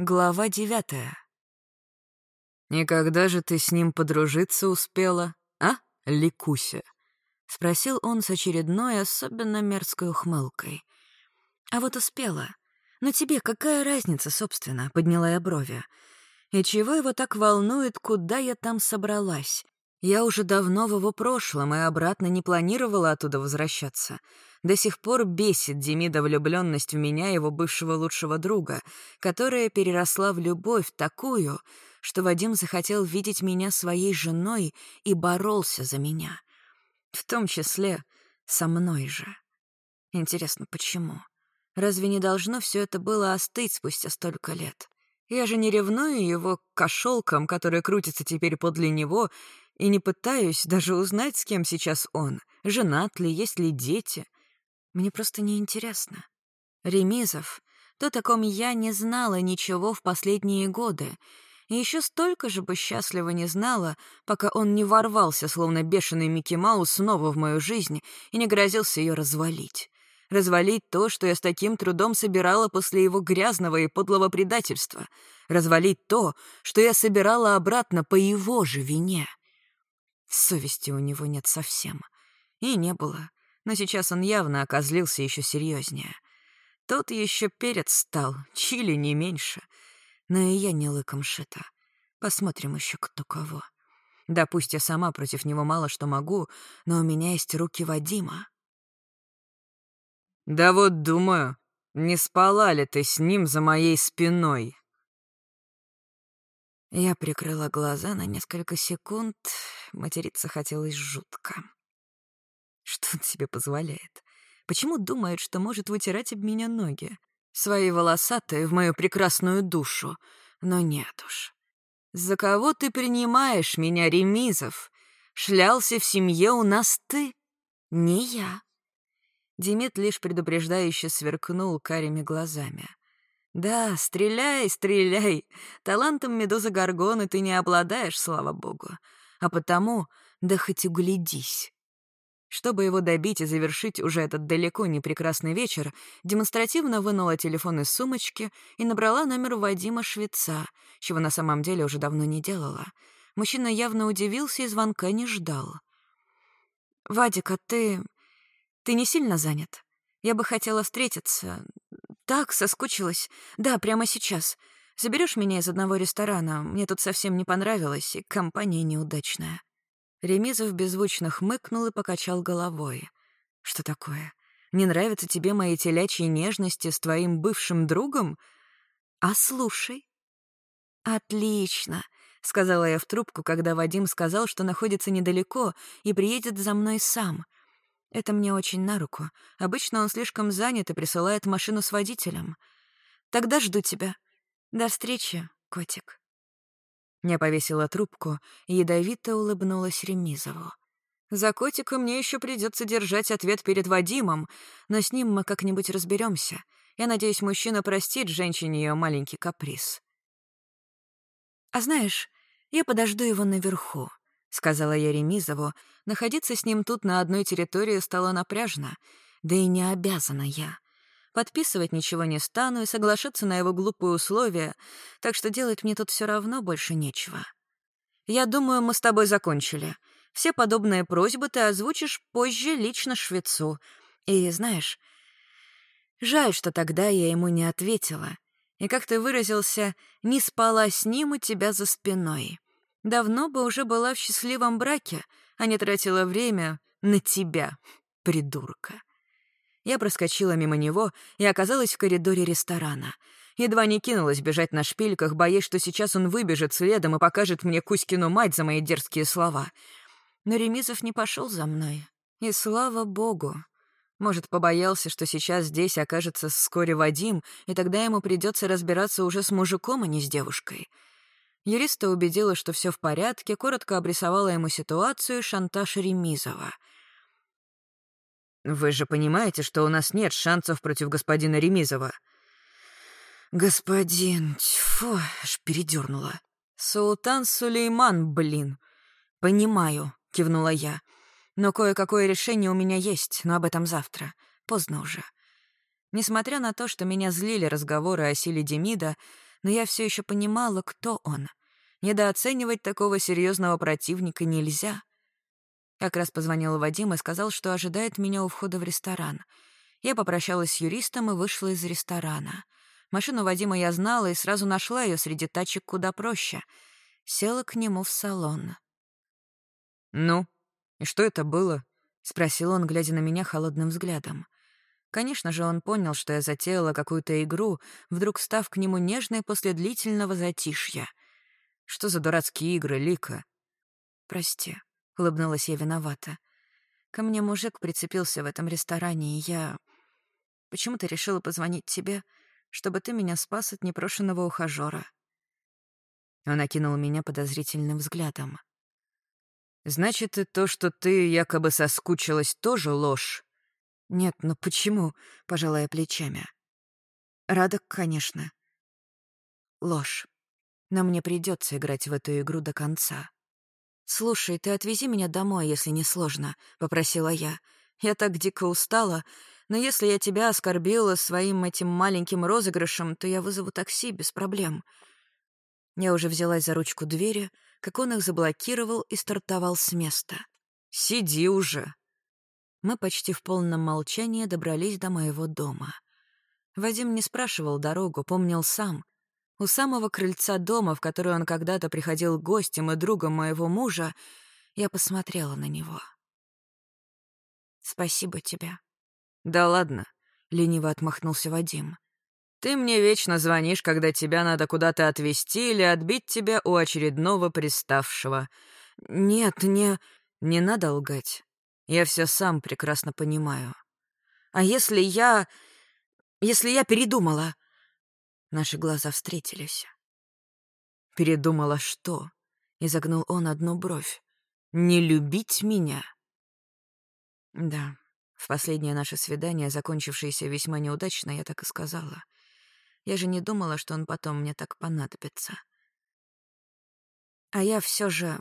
Глава девятая. «Никогда же ты с ним подружиться успела, а, Ликуся?» — спросил он с очередной особенно мерзкой ухмылкой. «А вот успела. Но тебе какая разница, собственно?» — подняла я брови. «И чего его так волнует, куда я там собралась? Я уже давно в его прошлом и обратно не планировала оттуда возвращаться. До сих пор бесит Демида влюбленность в меня, его бывшего лучшего друга, которая переросла в любовь такую, что Вадим захотел видеть меня своей женой и боролся за меня. В том числе со мной же. Интересно, почему? Разве не должно все это было остыть спустя столько лет? Я же не ревную его к кошелкам, которые крутятся теперь подле него, и не пытаюсь даже узнать, с кем сейчас он, женат ли, есть ли дети — мне просто неинтересно. Ремизов, то, о ком я не знала ничего в последние годы, и еще столько же бы счастливо не знала, пока он не ворвался, словно бешеный Микки Маус, снова в мою жизнь и не грозился ее развалить. Развалить то, что я с таким трудом собирала после его грязного и подлого предательства. Развалить то, что я собирала обратно по его же вине. Совести у него нет совсем. И не было но сейчас он явно окозлился еще серьезнее. Тот еще перец стал, чили не меньше. Но и я не лыком шита. Посмотрим еще кто кого. Да пусть я сама против него мало что могу, но у меня есть руки Вадима. «Да вот думаю, не спала ли ты с ним за моей спиной?» Я прикрыла глаза на несколько секунд, материться хотелось жутко. Что он себе позволяет? Почему думает, что может вытирать об меня ноги? Свои волосатые в мою прекрасную душу. Но нет уж. За кого ты принимаешь меня, Ремизов? Шлялся в семье у нас ты, не я. Демид лишь предупреждающе сверкнул карими глазами. «Да, стреляй, стреляй. Талантом медузы Гаргоны ты не обладаешь, слава богу. А потому, да хоть углядись. Чтобы его добить и завершить уже этот далеко не прекрасный вечер, демонстративно вынула телефон из сумочки и набрала номер Вадима Швеца, чего на самом деле уже давно не делала. Мужчина явно удивился и звонка не ждал. «Вадик, а ты... ты не сильно занят? Я бы хотела встретиться. Так, соскучилась. Да, прямо сейчас. Заберешь меня из одного ресторана? Мне тут совсем не понравилось, и компания неудачная». Ремизов беззвучно хмыкнул и покачал головой. «Что такое? Не нравятся тебе мои телячьи нежности с твоим бывшим другом? А слушай». «Отлично», — сказала я в трубку, когда Вадим сказал, что находится недалеко и приедет за мной сам. Это мне очень на руку. Обычно он слишком занят и присылает машину с водителем. Тогда жду тебя. До встречи, котик. Я повесила трубку и ядовито улыбнулась Ремизову. За котика мне еще придется держать ответ перед Вадимом, но с ним мы как-нибудь разберемся. Я надеюсь, мужчина простит женщине ее маленький каприз. «А знаешь, я подожду его наверху», — сказала я Ремизову. Находиться с ним тут на одной территории стало напряжно, да и не обязана я. Подписывать ничего не стану и соглашаться на его глупые условия, так что делать мне тут все равно больше нечего. Я думаю, мы с тобой закончили. Все подобные просьбы ты озвучишь позже лично швецу. И знаешь, жаль, что тогда я ему не ответила. И, как ты выразился, не спала с ним у тебя за спиной. Давно бы уже была в счастливом браке, а не тратила время на тебя, придурка. Я проскочила мимо него и оказалась в коридоре ресторана. Едва не кинулась бежать на шпильках, боясь, что сейчас он выбежит следом и покажет мне Кузькину мать за мои дерзкие слова. Но Ремизов не пошел за мной. И слава богу. Может, побоялся, что сейчас здесь окажется вскоре Вадим, и тогда ему придется разбираться уже с мужиком, а не с девушкой. Юриста убедила, что все в порядке, коротко обрисовала ему ситуацию шантаж Ремизова — вы же понимаете, что у нас нет шансов против господина Ремизова. Господин, тьфу, аж передернула. Султан Сулейман, блин. Понимаю, кивнула я. Но кое-какое решение у меня есть, но об этом завтра. Поздно уже. Несмотря на то, что меня злили разговоры о силе Демида, но я все еще понимала, кто он. Недооценивать такого серьезного противника нельзя. Как раз позвонил Вадим и сказал, что ожидает меня у входа в ресторан. Я попрощалась с юристом и вышла из ресторана. Машину Вадима я знала и сразу нашла ее среди тачек куда проще. Села к нему в салон. «Ну, и что это было?» — спросил он, глядя на меня холодным взглядом. Конечно же, он понял, что я затеяла какую-то игру, вдруг став к нему нежной после длительного затишья. «Что за дурацкие игры, Лика?» «Прости», — улыбнулась я виновата. «Ко мне мужик прицепился в этом ресторане, и я... Почему-то решила позвонить тебе, чтобы ты меня спас от непрошенного ухажёра». Он окинул меня подозрительным взглядом. «Значит, и то, что ты якобы соскучилась, тоже ложь?» «Нет, ну почему?» — пожалая плечами. «Рада, конечно. Ложь. Но мне придется играть в эту игру до конца». «Слушай, ты отвези меня домой, если не сложно», — попросила я. «Я так дико устала, но если я тебя оскорбила своим этим маленьким розыгрышем, то я вызову такси без проблем». Я уже взялась за ручку двери, как он их заблокировал и стартовал с места. «Сиди уже!» Мы почти в полном молчании добрались до моего дома. Вадим не спрашивал дорогу, помнил сам — у самого крыльца дома, в который он когда-то приходил гостем и другом моего мужа, я посмотрела на него. «Спасибо тебе». «Да ладно», — лениво отмахнулся Вадим. «Ты мне вечно звонишь, когда тебя надо куда-то отвезти или отбить тебя у очередного приставшего. Нет, не... Не надо лгать. Я все сам прекрасно понимаю. А если я... Если я передумала?» Наши глаза встретились. «Передумала что?» — изогнул он одну бровь. «Не любить меня?» Да, в последнее наше свидание, закончившееся весьма неудачно, я так и сказала. Я же не думала, что он потом мне так понадобится. А я все же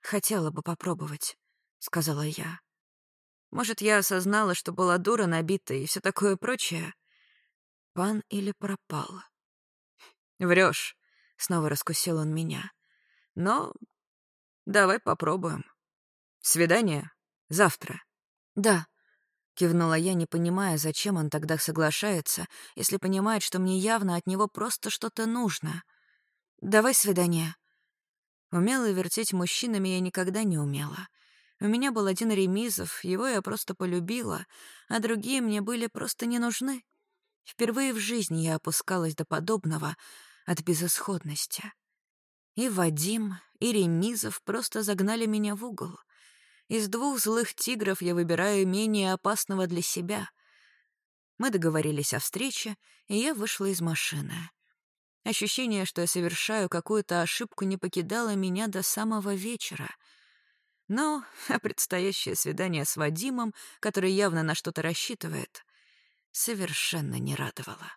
хотела бы попробовать, сказала я. Может, я осознала, что была дура набита и все такое прочее, Пан или пропал? Врешь, снова раскусил он меня. Но давай попробуем. Свидание завтра. Да, кивнула я, не понимая, зачем он тогда соглашается, если понимает, что мне явно от него просто что-то нужно. Давай свидание. Умела вертеть мужчинами я никогда не умела. У меня был один Ремизов, его я просто полюбила, а другие мне были просто не нужны. Впервые в жизни я опускалась до подобного от безысходности. И Вадим, и Ремизов просто загнали меня в угол. Из двух злых тигров я выбираю менее опасного для себя. Мы договорились о встрече, и я вышла из машины. Ощущение, что я совершаю какую-то ошибку, не покидало меня до самого вечера. Но предстоящее свидание с Вадимом, который явно на что-то рассчитывает, совершенно не радовало.